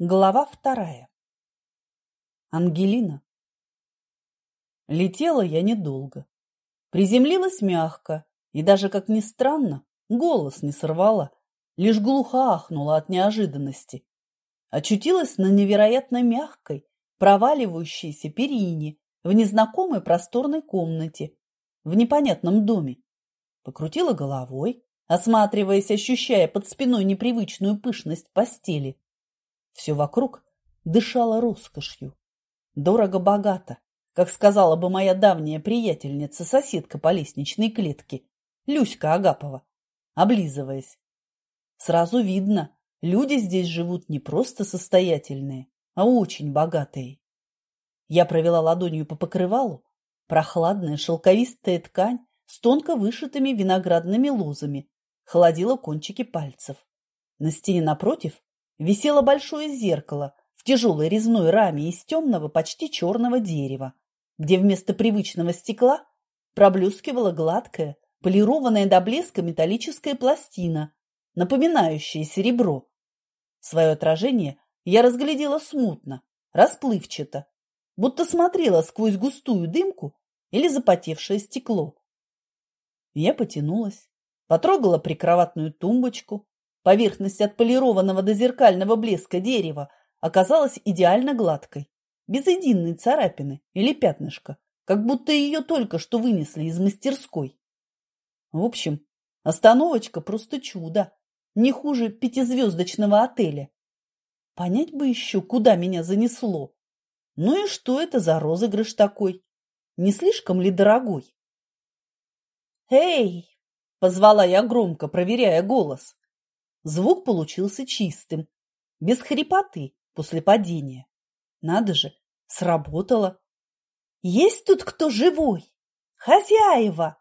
Глава вторая. Ангелина. Летела я недолго. Приземлилась мягко и даже, как ни странно, голос не сорвала, лишь глухо ахнула от неожиданности. Очутилась на невероятно мягкой, проваливающейся перине в незнакомой просторной комнате, в непонятном доме. Покрутила головой, осматриваясь, ощущая под спиной непривычную пышность постели все вокруг дышало роскошью. Дорого-богато, как сказала бы моя давняя приятельница, соседка по лестничной клетке, Люська Агапова, облизываясь. Сразу видно, люди здесь живут не просто состоятельные, а очень богатые. Я провела ладонью по покрывалу, прохладная шелковистая ткань с тонко вышитыми виноградными лозами холодила кончики пальцев. На стене напротив висело большое зеркало в тяжелой резной раме из темного, почти черного дерева, где вместо привычного стекла проблескивала гладкая, полированная до блеска металлическая пластина, напоминающая серебро. Свое отражение я разглядела смутно, расплывчато, будто смотрела сквозь густую дымку или запотевшее стекло. Я потянулась, потрогала прикроватную тумбочку, Поверхность отполированного до зеркального блеска дерева оказалась идеально гладкой, без единой царапины или пятнышка, как будто ее только что вынесли из мастерской. В общем, остановочка просто чудо, не хуже пятизвездочного отеля. Понять бы еще, куда меня занесло. Ну и что это за розыгрыш такой? Не слишком ли дорогой? «Эй!» – позвала я громко, проверяя голос. Звук получился чистым, без хрипоты после падения. Надо же, сработало. Есть тут кто живой? Хозяева!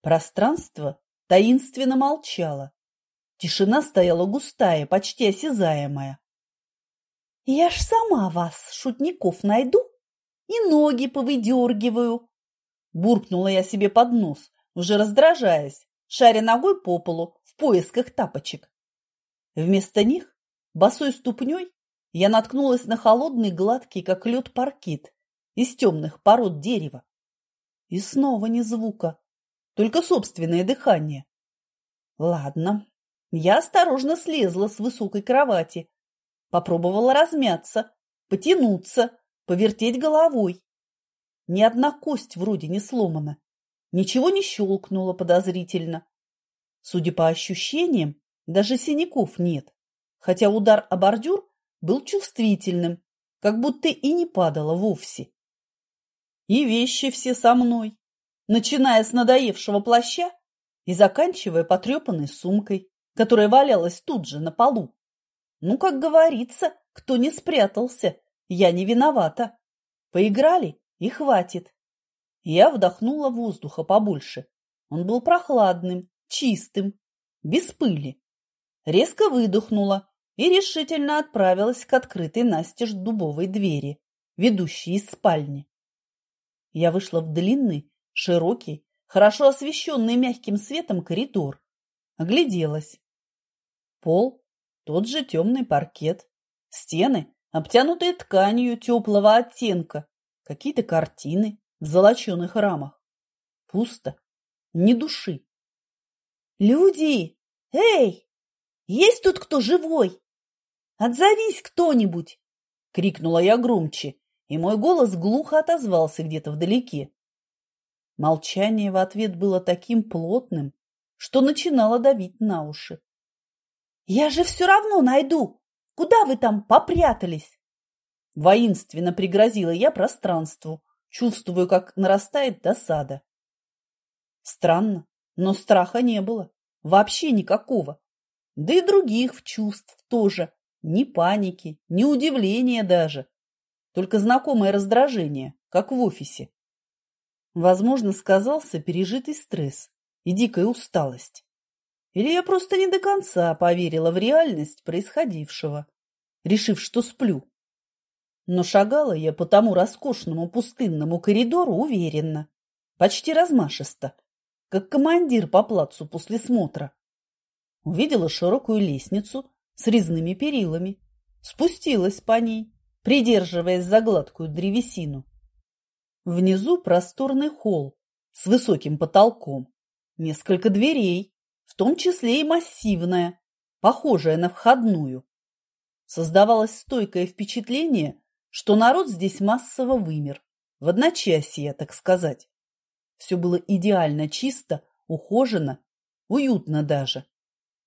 Пространство таинственно молчало. Тишина стояла густая, почти осязаемая. Я ж сама вас, шутников, найду и ноги повыдергиваю. Буркнула я себе под нос, уже раздражаясь, шаря ногой по полу в поисках тапочек. Вместо них, босой ступней, я наткнулась на холодный, гладкий, как лед, паркет из темных пород дерева. И снова ни звука, только собственное дыхание. Ладно, я осторожно слезла с высокой кровати, попробовала размяться, потянуться, повертеть головой. Ни одна кость вроде не сломана. Ничего не щелкнуло подозрительно. Судя по ощущениям, даже синяков нет, хотя удар о бордюр был чувствительным, как будто и не падало вовсе. И вещи все со мной, начиная с надоевшего плаща и заканчивая потрепанной сумкой, которая валялась тут же на полу. Ну, как говорится, кто не спрятался, я не виновата. Поиграли и хватит. Я вдохнула воздуха побольше. Он был прохладным, чистым, без пыли. Резко выдохнула и решительно отправилась к открытой настежь дубовой двери, ведущей из спальни. Я вышла в длинный, широкий, хорошо освещенный мягким светом коридор. Огляделась. Пол – тот же темный паркет. Стены, обтянутые тканью теплого оттенка. Какие-то картины, в золоченых рамах. Пусто, ни души. «Люди! Эй! Есть тут кто живой? Отзовись кто-нибудь!» — крикнула я громче, и мой голос глухо отозвался где-то вдалеке. Молчание в ответ было таким плотным, что начинало давить на уши. «Я же все равно найду! Куда вы там попрятались?» Воинственно пригрозила я пространству, Чувствую, как нарастает досада. Странно, но страха не было. Вообще никакого. Да и других чувств тоже. Ни паники, ни удивления даже. Только знакомое раздражение, как в офисе. Возможно, сказался пережитый стресс и дикая усталость. Или я просто не до конца поверила в реальность происходившего, решив, что сплю. Но шагала я по тому роскошному пустынному коридору уверенно, почти размашисто, как командир по плацу после смотра. Увидела широкую лестницу с резными перилами, Спустилась по ней, придерживаясь за гладкую древесину. Внизу просторный холл с высоким потолком, несколько дверей, в том числе и массивная, похожая на входную. Создавалось стойкое впечатление, что народ здесь массово вымер, в одночасье, так сказать. Все было идеально чисто, ухожено, уютно даже.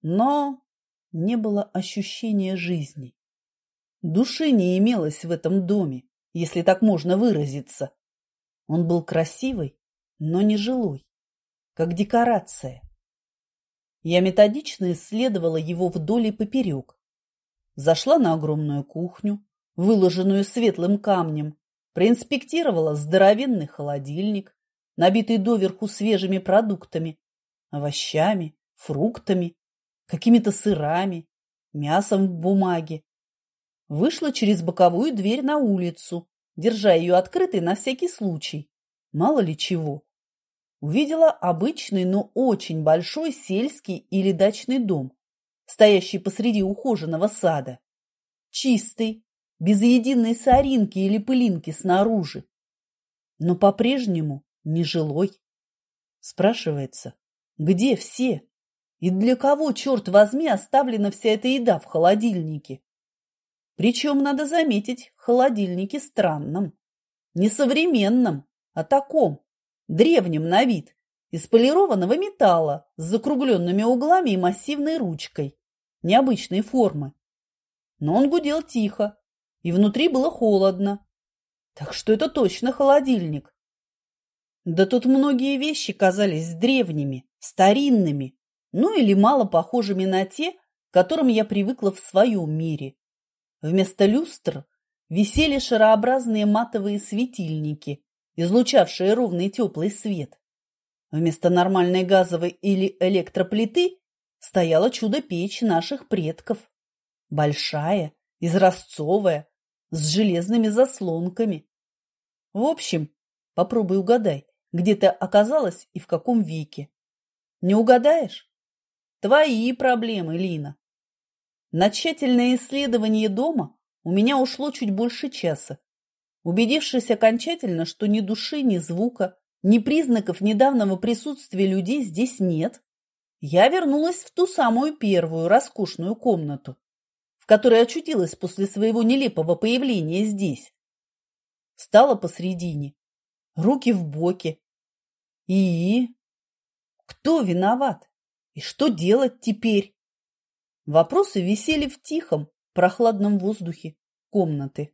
Но не было ощущения жизни. Души не имелось в этом доме, если так можно выразиться. Он был красивый, но не жилой, как декорация. Я методично исследовала его вдоль и поперек. Зашла на огромную кухню, выложенную светлым камнем, проинспектировала здоровенный холодильник, набитый доверху свежими продуктами, овощами, фруктами, какими-то сырами, мясом в бумаге. Вышла через боковую дверь на улицу, держа ее открытой на всякий случай. Мало ли чего. Увидела обычный, но очень большой сельский или дачный дом, стоящий посреди ухоженного сада. Чистый, без единой соринки или пылинки снаружи, но по-прежнему нежилой. Спрашивается, где все? И для кого, черт возьми, оставлена вся эта еда в холодильнике? Причем, надо заметить, в холодильнике странном. Не современном, а таком, древнем на вид, из полированного металла с закругленными углами и массивной ручкой, необычной формы. Но он гудел тихо, и внутри было холодно. Так что это точно холодильник. Да тут многие вещи казались древними, старинными, ну или мало похожими на те, к которым я привыкла в своем мире. Вместо люстр висели шарообразные матовые светильники, излучавшие ровный теплый свет. Вместо нормальной газовой или электроплиты стояла чудо-печь наших предков. Большая, изразцовая, с железными заслонками. В общем, попробуй угадай, где ты оказалась и в каком веке. Не угадаешь? Твои проблемы, Лина. На тщательное исследование дома у меня ушло чуть больше часа. Убедившись окончательно, что ни души, ни звука, ни признаков недавнего присутствия людей здесь нет, я вернулась в ту самую первую роскошную комнату, которая очутилась после своего нелепого появления здесь. Стала посредине, руки в боки. И? Кто виноват? И что делать теперь? Вопросы висели в тихом, прохладном воздухе комнаты.